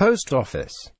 post office.